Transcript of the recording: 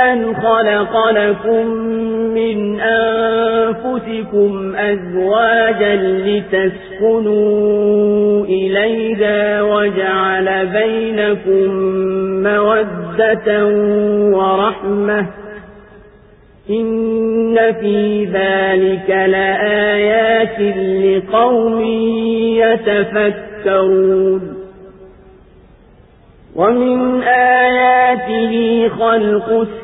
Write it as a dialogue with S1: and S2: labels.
S1: أن خلق لكم من أنفسكم أزواجا لتسكنوا إليها وجعل بينكم مودة ورحمة. إن في ذلك لآيات لقوم يتفكرون. ومن آياته خلق